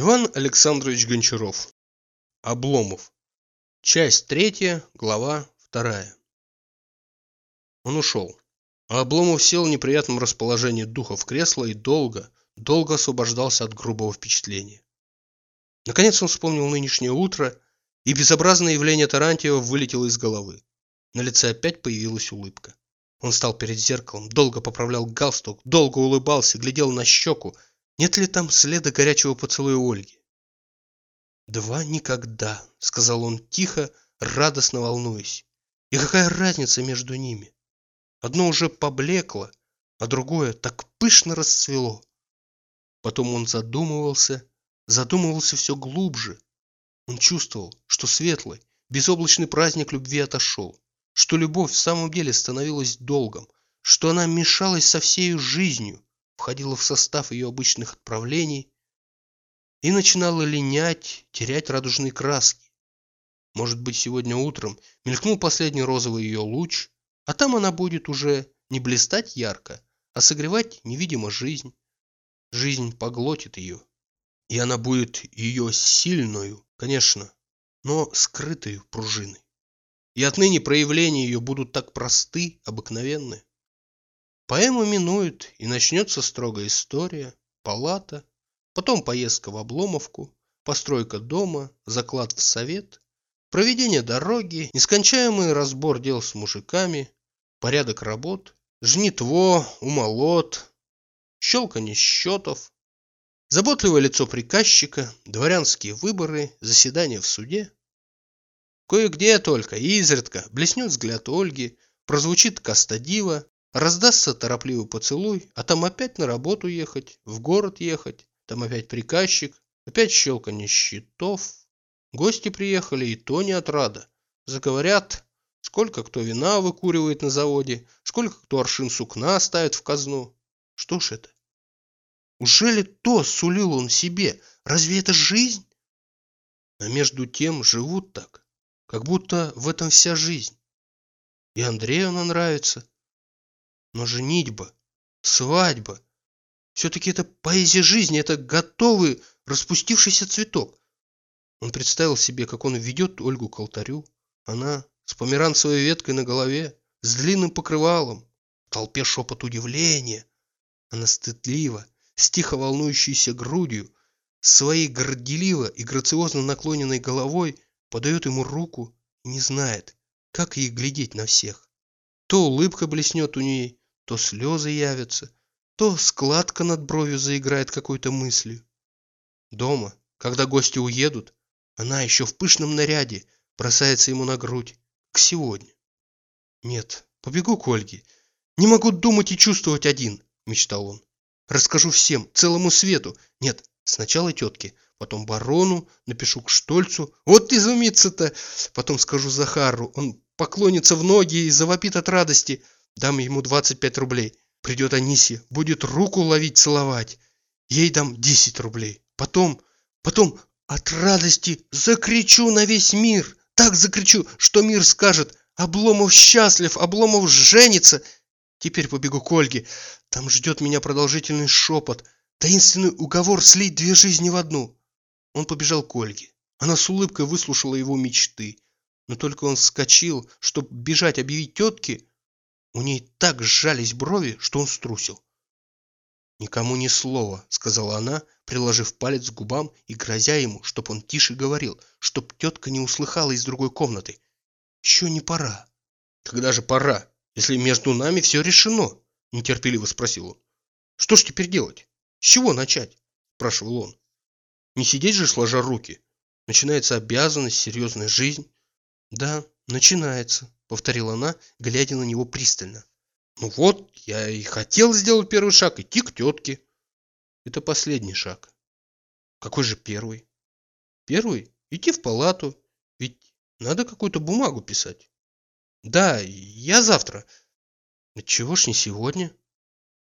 Иван Александрович Гончаров. Обломов. Часть третья, глава вторая. Он ушел. А Обломов сел в неприятном расположении духа в кресло и долго, долго освобождался от грубого впечатления. Наконец он вспомнил нынешнее утро, и безобразное явление Тарантьева вылетело из головы. На лице опять появилась улыбка. Он стал перед зеркалом, долго поправлял галстук, долго улыбался, глядел на щеку, нет ли там следа горячего поцелуя Ольги. «Два никогда», — сказал он тихо, радостно волнуясь. «И какая разница между ними? Одно уже поблекло, а другое так пышно расцвело». Потом он задумывался, задумывался все глубже. Он чувствовал, что светлый, безоблачный праздник любви отошел, что любовь в самом деле становилась долгом, что она мешалась со всей жизнью, входила в состав ее обычных отправлений и начинала линять, терять радужные краски. Может быть, сегодня утром мелькнул последний розовый ее луч, а там она будет уже не блистать ярко, а согревать невидимо жизнь. Жизнь поглотит ее, и она будет ее сильную, конечно, но скрытую пружиной. И отныне проявления ее будут так просты, обыкновенны. Поэму минует, и начнется строгая история, палата, потом поездка в Обломовку, постройка дома, заклад в совет, проведение дороги, нескончаемый разбор дел с мужиками, порядок работ, жнитво, умолот, щелканье счетов, заботливое лицо приказчика, дворянские выборы, заседания в суде. Кое-где только, изредка, блеснет взгляд Ольги, прозвучит Кастадива, Раздастся торопливый поцелуй, а там опять на работу ехать, в город ехать, там опять приказчик, опять щелканье счетов. Гости приехали, и то не отрада. Заговорят, сколько кто вина выкуривает на заводе, сколько кто аршин сукна ставит в казну. Что ж это? Ужели то сулил он себе? Разве это жизнь? А между тем живут так, как будто в этом вся жизнь. И Андрею она нравится, но женитьба, свадьба, все-таки это поэзия жизни, это готовый распустившийся цветок. Он представил себе, как он ведет Ольгу к алтарю. Она с померанцевой веткой на голове, с длинным покрывалом, в толпе шепот удивления. Она стыдливо, с тихо волнующейся грудью, своей горделиво и грациозно наклоненной головой подает ему руку и не знает, как ей глядеть на всех. То улыбка блеснет у ней, то слезы явятся, то складка над бровью заиграет какой-то мыслью. Дома, когда гости уедут, она еще в пышном наряде бросается ему на грудь, к сегодня. Нет, побегу к Ольге. Не могу думать и чувствовать один, мечтал он. Расскажу всем, целому свету. Нет, сначала тетке, потом барону, напишу к Штольцу. Вот изумиться-то! Потом скажу Захару, он поклонится в ноги и завопит от радости – Дам ему 25 рублей. Придет Анисия, будет руку ловить, целовать. Ей дам 10 рублей. Потом, потом от радости закричу на весь мир. Так закричу, что мир скажет «Обломов счастлив, Обломов женится». Теперь побегу к Ольге. Там ждет меня продолжительный шепот, таинственный уговор слить две жизни в одну. Он побежал к Ольге. Она с улыбкой выслушала его мечты. Но только он вскочил, чтобы бежать объявить тетке, у ней так сжались брови, что он струсил. «Никому ни слова», — сказала она, приложив палец к губам и грозя ему, чтоб он тише говорил, чтоб тетка не услыхала из другой комнаты. «Еще не пора». «Когда же пора, если между нами все решено?» — нетерпеливо спросил он. «Что ж теперь делать? С чего начать?» — спрашивал он. «Не сидеть же, сложа руки. Начинается обязанность, серьезная жизнь». «Да, начинается», повторила она, глядя на него пристально. Ну вот, я и хотел сделать первый шаг, идти к тетке. Это последний шаг. Какой же первый? Первый? Идти в палату. Ведь надо какую-то бумагу писать. Да, я завтра. Чего ж не сегодня?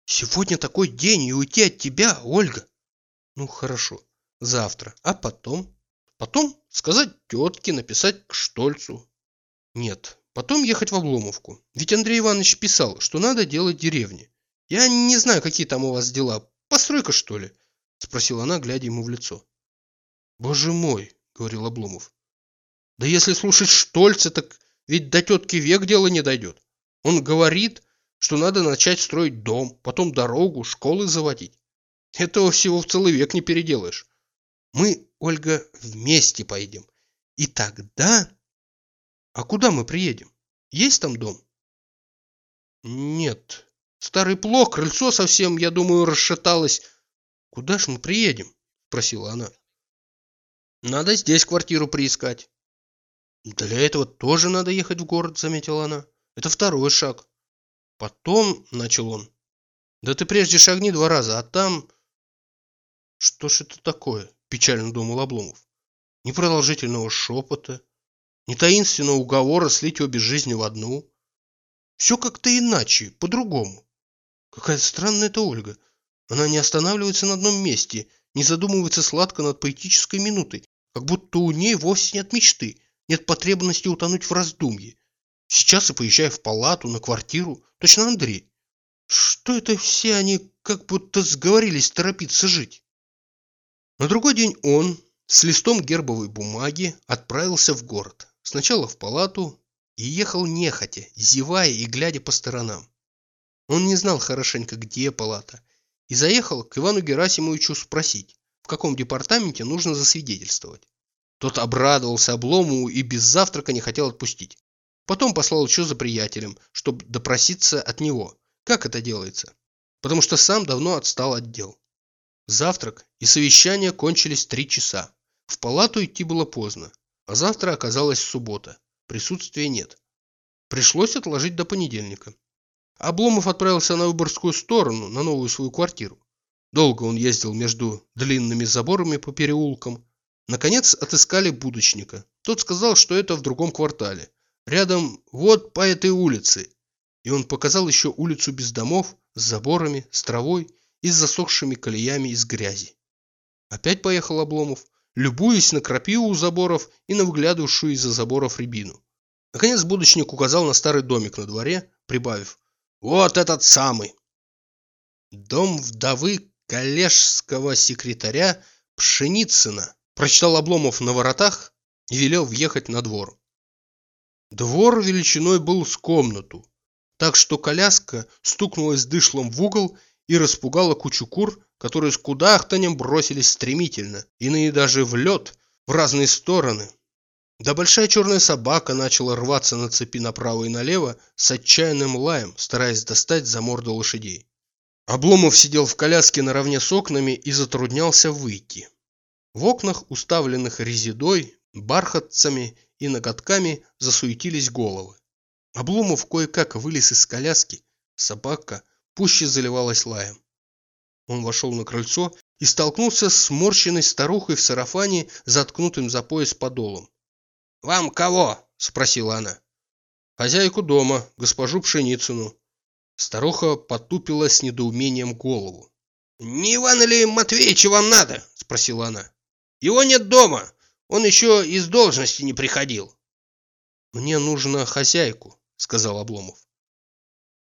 Сегодня такой день, и уйти от тебя, Ольга. Ну, хорошо, завтра. А потом? Потом сказать тетке, написать к Штольцу. Нет, Потом ехать в Обломовку. Ведь Андрей Иванович писал, что надо делать деревни. Я не знаю, какие там у вас дела. Постройка, что ли? Спросила она, глядя ему в лицо. Боже мой, говорил Обломов. Да если слушать Штольца, так ведь до тетки век дело не дойдет. Он говорит, что надо начать строить дом, потом дорогу, школы заводить. Этого всего в целый век не переделаешь. Мы, Ольга, вместе пойдем. И тогда... А куда мы приедем? Есть там дом? Нет. Старый плох, крыльцо совсем, я думаю, расшаталось. Куда ж мы приедем? Спросила она. Надо здесь квартиру приискать. Для этого тоже надо ехать в город, заметила она. Это второй шаг. Потом, начал он. Да ты прежде шагни два раза, а там... Что ж это такое? Печально думал Обломов. Ни продолжительного шепота, ни таинственного уговора слить обе жизни в одну. Все как-то иначе, по-другому. Какая странная эта Ольга. Она не останавливается на одном месте, не задумывается сладко над поэтической минутой, как будто у ней вовсе нет мечты, нет потребности утонуть в раздумье. Сейчас и поезжая в палату, на квартиру, точно Андрей. Что это все они как будто сговорились торопиться жить? На другой день он с листом гербовой бумаги отправился в город. Сначала в палату и ехал нехотя, зевая и глядя по сторонам. Он не знал хорошенько, где палата, и заехал к Ивану Герасимовичу спросить, в каком департаменте нужно засвидетельствовать. Тот обрадовался облому и без завтрака не хотел отпустить. Потом послал еще за приятелем, чтобы допроситься от него, как это делается, потому что сам давно отстал от дел. Завтрак и совещание кончились три часа. В палату идти было поздно, а завтра оказалась суббота. Присутствия нет. Пришлось отложить до понедельника. Обломов отправился на Выборгскую сторону, на новую свою квартиру. Долго он ездил между длинными заборами по переулкам. Наконец отыскали будочника. Тот сказал, что это в другом квартале. Рядом вот по этой улице. И он показал еще улицу без домов, с заборами, с травой и с засохшими колеями из грязи. Опять поехал Обломов, любуясь на крапиву у заборов и на выглядывавшую из-за заборов рябину. Наконец будочник указал на старый домик на дворе, прибавив «Вот этот самый!» Дом вдовы коллежского секретаря Пшеницына прочитал Обломов на воротах и велел въехать на двор. Двор величиной был с комнату, так что коляска стукнулась дышлом в угол и распугала кучу кур, которые с кудахтанем бросились стремительно, иные даже в лед, в разные стороны. Да большая черная собака начала рваться на цепи направо и налево с отчаянным лаем, стараясь достать за морду лошадей. Обломов сидел в коляске наравне с окнами и затруднялся выйти. В окнах, уставленных резидой, бархатцами и ноготками, засуетились головы. Обломов кое-как вылез из коляски, собака пуще заливалась лаем. Он вошел на крыльцо и столкнулся с сморщенной старухой в сарафане, заткнутым за пояс подолом. «Вам кого?» – спросила она. «Хозяйку дома, госпожу Пшеницыну». Старуха потупила с недоумением голову. «Не Ивана ли Матвеевича вам надо?» – спросила она. «Его нет дома. Он еще из должности не приходил». «Мне нужно хозяйку», – сказал Обломов.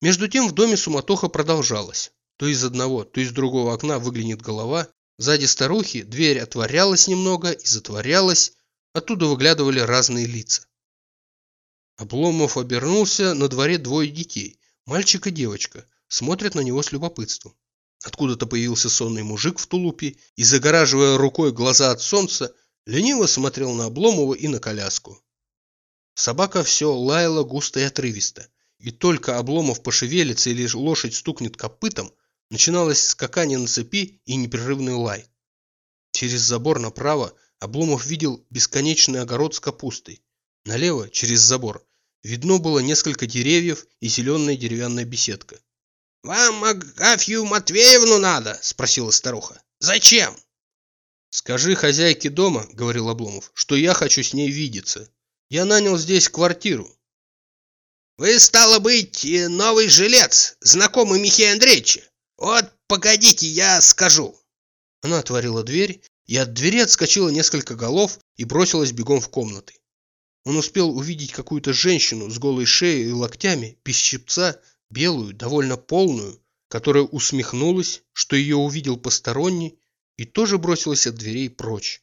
Между тем в доме суматоха продолжалась. То из одного, то из другого окна выглянет голова. Сзади старухи дверь отворялась немного и затворялась. Оттуда выглядывали разные лица. Обломов обернулся, на дворе двое детей, мальчик и девочка, смотрят на него с любопытством. Откуда-то появился сонный мужик в тулупе и, загораживая рукой глаза от солнца, лениво смотрел на Обломова и на коляску. Собака все лаяла густо и отрывисто и только Обломов пошевелится или лошадь стукнет копытом, начиналось скакание на цепи и непрерывный лай. Через забор направо Обломов видел бесконечный огород с капустой. Налево, через забор, видно было несколько деревьев и зеленая деревянная беседка. «Вам Агафью Матвеевну надо?» – спросила старуха. «Зачем?» «Скажи хозяйке дома, – говорил Обломов, – что я хочу с ней видеться. Я нанял здесь квартиру. Вы, стало быть, новый жилец, знакомый Михея Андреевича. Вот, погодите, я скажу. Она отворила дверь, и от двери отскочило несколько голов и бросилась бегом в комнаты. Он успел увидеть какую-то женщину с голой шеей и локтями, без щипца, белую, довольно полную, которая усмехнулась, что ее увидел посторонний, и тоже бросилась от дверей прочь.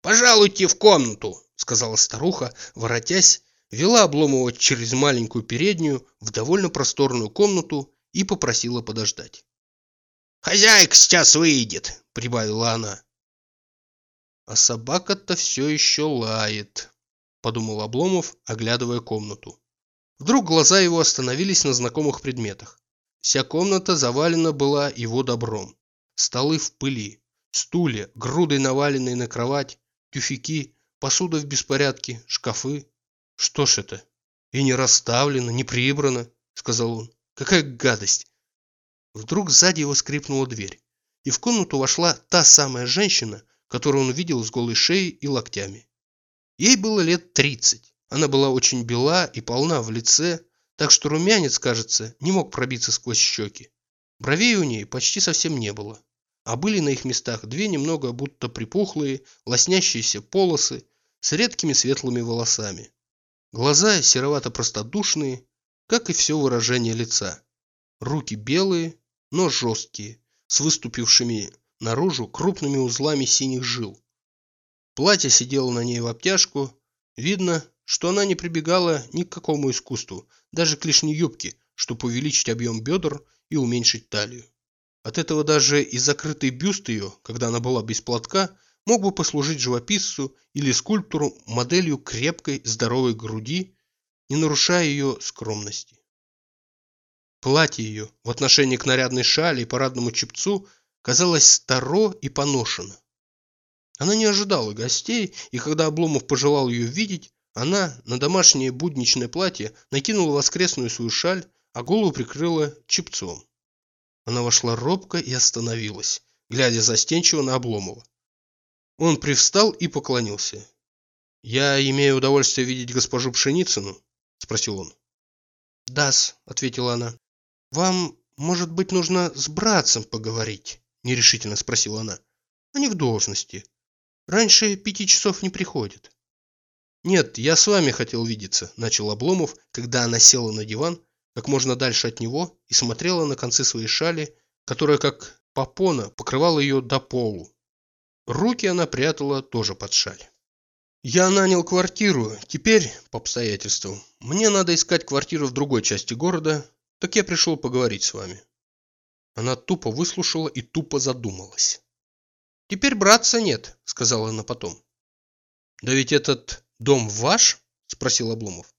«Пожалуйте в комнату», — сказала старуха, воротясь, вела Обломова через маленькую переднюю в довольно просторную комнату и попросила подождать. «Хозяйка сейчас выйдет», — прибавила она. «А собака-то все еще лает», — подумал Обломов, оглядывая комнату. Вдруг глаза его остановились на знакомых предметах. Вся комната завалена была его добром. Столы в пыли, стулья, грудой наваленные на кровать, тюфяки, посуда в беспорядке, шкафы. Что ж это? И не расставлено, не прибрано, сказал он. Какая гадость! Вдруг сзади его скрипнула дверь, и в комнату вошла та самая женщина, которую он видел с голой шеей и локтями. Ей было лет тридцать. Она была очень бела и полна в лице, так что румянец, кажется, не мог пробиться сквозь щеки. Бровей у ней почти совсем не было, а были на их местах две немного будто припухлые, лоснящиеся полосы с редкими светлыми волосами. Глаза серовато-простодушные, как и все выражение лица. Руки белые, но жесткие, с выступившими наружу крупными узлами синих жил. Платье сидело на ней в обтяжку. Видно, что она не прибегала ни к какому искусству, даже к лишней юбке, чтобы увеличить объем бедер и уменьшить талию. От этого даже и закрытый бюст ее, когда она была без платка, мог бы послужить живописцу или скульптору моделью крепкой, здоровой груди, не нарушая ее скромности. Платье ее в отношении к нарядной шали и парадному чепцу казалось старо и поношено. Она не ожидала гостей, и когда Обломов пожелал ее видеть, она на домашнее будничное платье накинула воскресную свою шаль, а голову прикрыла чепцом. Она вошла робко и остановилась, глядя застенчиво на Обломова. Он привстал и поклонился. «Я имею удовольствие видеть госпожу Пшеницыну?» – спросил он. «Да-с», – ответила она. «Вам, может быть, нужно с братцем поговорить?» – нерешительно спросила она. «Они в должности. Раньше пяти часов не приходят». «Нет, я с вами хотел видеться», – начал Обломов, когда она села на диван, как можно дальше от него, и смотрела на концы своей шали, которая, как попона, покрывала ее до полу. Руки она прятала тоже под шаль. «Я нанял квартиру. Теперь, по обстоятельствам, мне надо искать квартиру в другой части города, так я пришел поговорить с вами. Она тупо выслушала и тупо задумалась. Теперь братца нет, сказала она потом. Да ведь этот дом ваш? Спросил Обломов.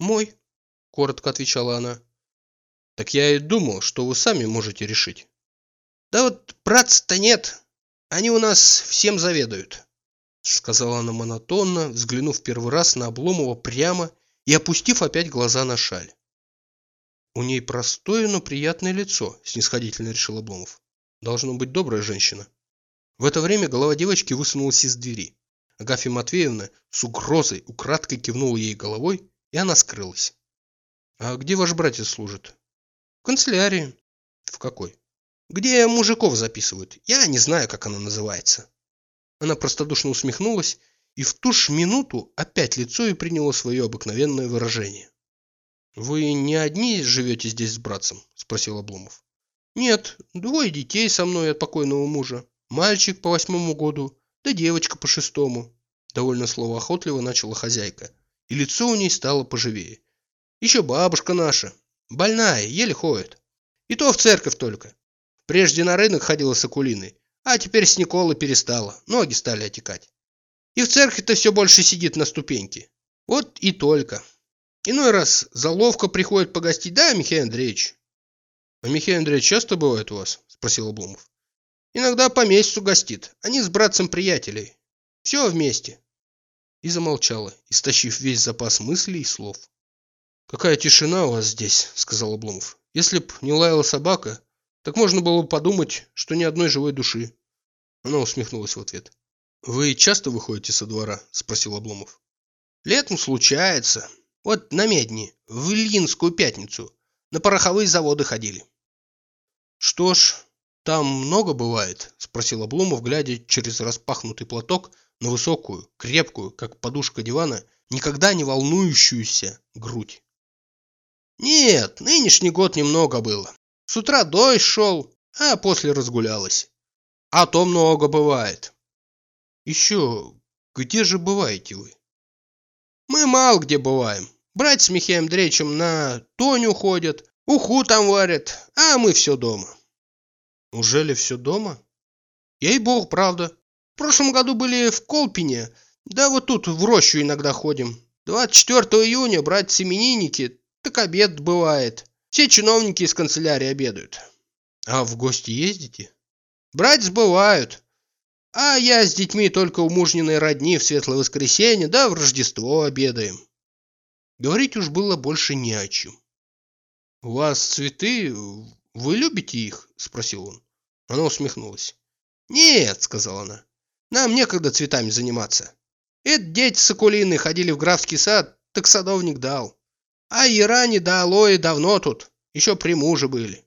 Мой, коротко отвечала она. Так я и думал, что вы сами можете решить. Да вот братца-то нет. Они у нас всем заведуют, сказала она монотонно, взглянув первый раз на Обломова прямо и опустив опять глаза на шаль. У ней простое, но приятное лицо, снисходительно решил Обломов. Должно быть добрая женщина. В это время голова девочки высунулась из двери. Агафья Матвеевна с угрозой украдкой кивнула ей головой, и она скрылась. «А где ваш братец служит?» «В канцелярии». «В какой?» «Где мужиков записывают. Я не знаю, как она называется». Она простодушно усмехнулась, и в ту же минуту опять лицо и приняло свое обыкновенное выражение. «Вы не одни живете здесь с братцем?» – спросил Обломов. «Нет, двое детей со мной от покойного мужа. Мальчик по восьмому году, да девочка по шестому». Довольно словоохотливо начала хозяйка, и лицо у ней стало поживее. «Еще бабушка наша. Больная, еле ходит. И то в церковь только. Прежде на рынок ходила с Акулиной, а теперь с Николой перестала, ноги стали отекать. И в церкви-то все больше сидит на ступеньке. Вот и только». Иной раз заловка приходит погостить, да, Михаил Андреевич? А Михаил Андреевич часто бывает у вас? Спросил Обломов. Иногда по месяцу гостит. Они с братцем приятелей. Все вместе. И замолчала, истощив весь запас мыслей и слов. «Какая тишина у вас здесь», — сказал Обломов. «Если б не лаяла собака, так можно было бы подумать, что ни одной живой души». Она усмехнулась в ответ. «Вы часто выходите со двора?» – спросил Обломов. «Летом случается. Вот на Медни, в Ильинскую пятницу, на пороховые заводы ходили. Что ж, там много бывает? Спросил Обломов, глядя через распахнутый платок на высокую, крепкую, как подушка дивана, никогда не волнующуюся грудь. Нет, нынешний год немного было. С утра дождь шел, а после разгулялась. А то много бывает. Еще где же бываете вы? Мы мало где бываем. Брать с Михаилом Андреевичем на Тоню ходят, уху там варят, а мы все дома. Ужели все дома? Ей-бог, правда. В прошлом году были в Колпине, да вот тут в рощу иногда ходим. 24 июня брать именинники, так обед бывает. Все чиновники из канцелярии обедают. А в гости ездите? Брать сбывают. А я с детьми только у мужниной родни в Светлое Воскресенье, да в Рождество обедаем. Говорить уж было больше не о чем. «У вас цветы? Вы любите их?» – спросил он. Она усмехнулась. «Нет», – сказала она, – «нам некогда цветами заниматься. Это дети Сокулины ходили в графский сад, так садовник дал. А Иране да Алоэ давно тут, еще при муже были».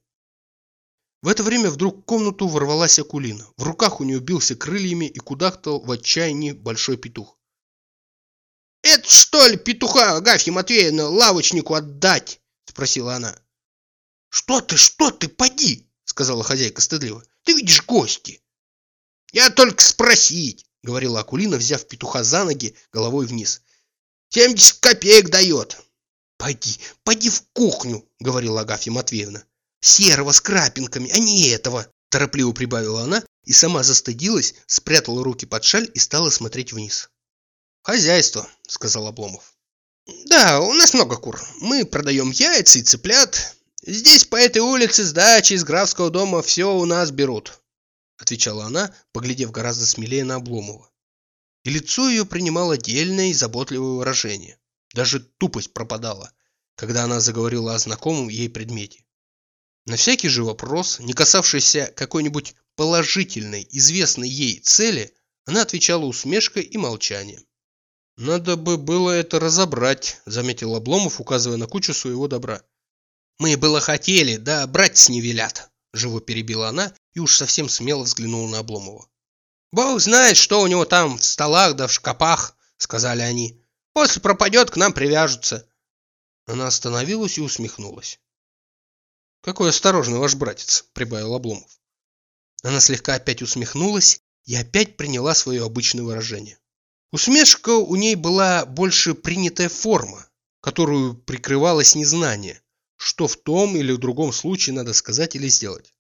В это время вдруг в комнату ворвалась Акулина. В руках у нее бился крыльями и кудахтал в отчаянии большой петух. «Это что ли петуха Агафья Матвеевна лавочнику отдать?» – спросила она. «Что ты, что ты, поди!» – сказала хозяйка стыдливо. «Ты видишь гости!» «Я только спросить!» – говорила Акулина, взяв петуха за ноги головой вниз. «Семьдесят копеек дает!» «Пойди, пойди в кухню!» – говорила Агафья Матвеевна. Серого с крапинками, а не этого!» Торопливо прибавила она и сама застыдилась, спрятала руки под шаль и стала смотреть вниз. «Хозяйство», — сказал Обломов. «Да, у нас много кур. Мы продаем яйца и цыплят. Здесь по этой улице сдачи из графского дома все у нас берут», — отвечала она, поглядев гораздо смелее на Обломова. И лицо ее принимало отдельное и заботливое выражение. Даже тупость пропадала, когда она заговорила о знакомом ей предмете. На всякий же вопрос, не касавшийся какой-нибудь положительной, известной ей цели, она отвечала усмешкой и молчанием. «Надо бы было это разобрать», — заметил Обломов, указывая на кучу своего добра. «Мы было хотели, да брать не велят», — живо перебила она и уж совсем смело взглянула на Обломова. «Бог знает, что у него там в столах да в шкапах», — сказали они. «После пропадет, к нам привяжутся». Она остановилась и усмехнулась. «Какой осторожный ваш братец», — прибавил Обломов. Она слегка опять усмехнулась и опять приняла свое обычное выражение. Усмешка у ней была больше принятая форма, которую прикрывалось незнание, что в том или в другом случае надо сказать или сделать.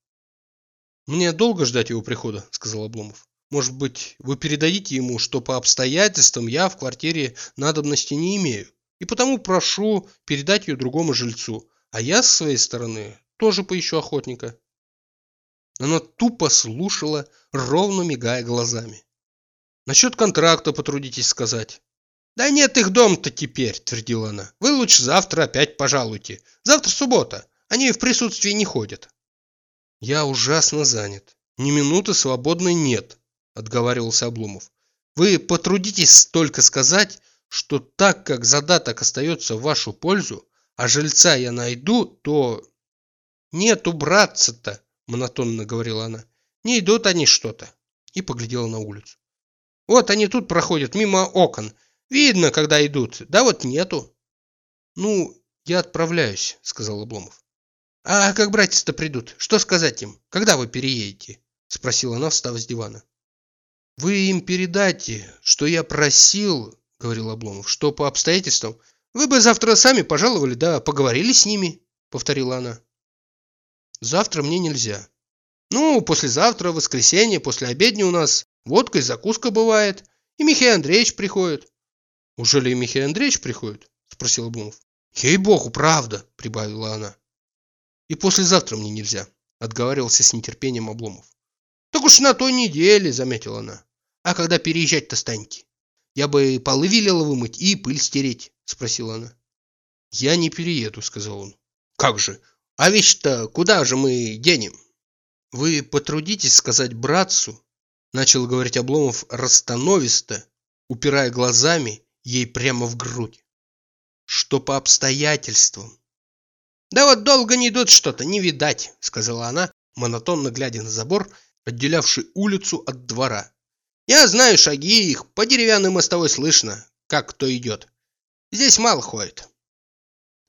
«Мне долго ждать его прихода», — сказал Обломов. «Может быть, вы передадите ему, что по обстоятельствам я в квартире надобности не имею, и потому прошу передать ее другому жильцу, а я, с своей стороны, тоже поищу охотника. Она тупо слушала, ровно мигая глазами. Насчет контракта потрудитесь сказать. Да нет их дом-то теперь, твердила она. Вы лучше завтра опять пожалуйте. Завтра суббота. Они в присутствии не ходят. Я ужасно занят. Ни минуты свободной нет, отговаривался Обломов. Вы потрудитесь только сказать, что так как задаток остается в вашу пользу, а жильца я найду, то «Нету братца-то», — монотонно говорила она. «Не идут они что-то». И поглядела на улицу. «Вот они тут проходят, мимо окон. Видно, когда идут. Да вот нету». «Ну, я отправляюсь», — сказал Обломов. «А как братья-то придут? Что сказать им? Когда вы переедете?» — спросила она, встав с дивана. «Вы им передайте, что я просил, — говорил Обломов, — что по обстоятельствам вы бы завтра сами пожаловали, да поговорили с ними, — повторила она. Завтра мне нельзя. Ну, послезавтра, воскресенье, после обедни у нас водка и закуска бывает. И Михаил Андреевич приходит. Уже ли Михаил Андреевич приходит? Спросил Обломов. Ей-богу, правда, прибавила она. И послезавтра мне нельзя, отговаривался с нетерпением Обломов. Так уж на той неделе, заметила она. А когда переезжать-то станете? Я бы полы велела вымыть и пыль стереть, спросила она. Я не перееду, сказал он. Как же? А вещь-то куда же мы денем? Вы потрудитесь сказать братцу, начал говорить Обломов расстановисто, упирая глазами ей прямо в грудь, что по обстоятельствам. Да вот долго не идут что-то, не видать, сказала она, монотонно глядя на забор, отделявший улицу от двора. Я знаю шаги их, по деревянной мостовой слышно, как кто идет. Здесь мало ходит.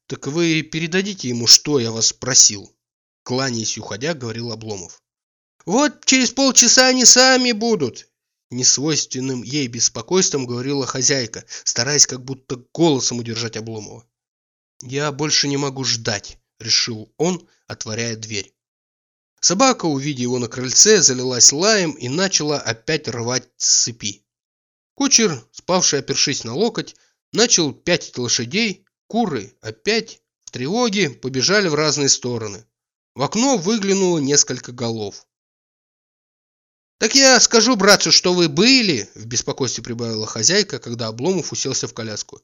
«Так вы передадите ему, что я вас просил?» Кланяясь уходя, говорил Обломов. «Вот через полчаса они сами будут. несвойственным ей беспокойством говорила хозяйка, стараясь как будто голосом удержать Обломова. «Я больше не могу ждать», — решил он, отворяя дверь. Собака, увидев его на крыльце, залилась лаем и начала опять рвать цепи. Кучер, спавший опершись на локоть, начал пятить лошадей, куры опять в тревоге побежали в разные стороны. В окно выглянуло несколько голов. «Так я скажу братцу, что вы были», — в беспокойстве прибавила хозяйка, когда Обломов уселся в коляску.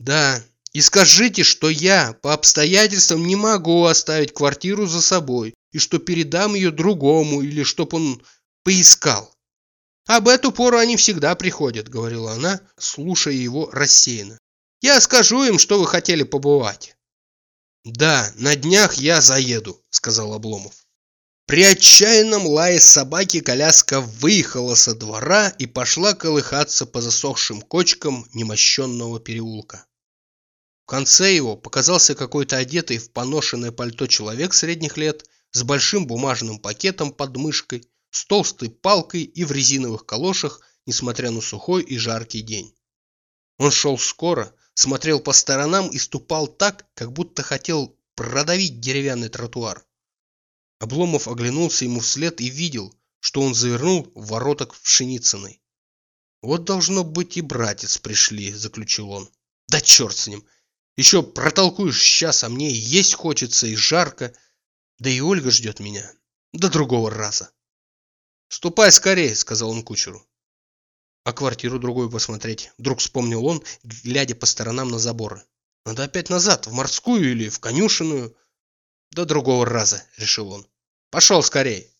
«Да, и скажите, что я по обстоятельствам не могу оставить квартиру за собой, и что передам ее другому, или чтоб он поискал. Об эту пору они всегда приходят, говорила она, слушая его рассеянно. Я скажу им, что вы хотели побывать. Да, на днях я заеду, сказал Обломов. При отчаянном лае собаки коляска выехала со двора и пошла колыхаться по засохшим кочкам немощенного переулка. В конце его показался какой-то одетый в поношенное пальто человек средних лет с большим бумажным пакетом под мышкой, с толстой палкой и в резиновых калошах, несмотря на сухой и жаркий день. Он шел скоро, смотрел по сторонам и ступал так, как будто хотел продавить деревянный тротуар. Обломов оглянулся ему вслед и видел, что он завернул в вороток в Пшеницыной. «Вот, должно быть, и братец пришли», — заключил он. «Да черт с ним! Еще протолкуешь сейчас, а мне есть хочется и жарко, да и Ольга ждет меня. До другого раза». «Ступай скорее», — сказал он кучеру. «А квартиру другую посмотреть?» Вдруг вспомнил он, глядя по сторонам на заборы. «Надо опять назад, в морскую или в конюшенную». До другого раза, решил он. Пошел скорей.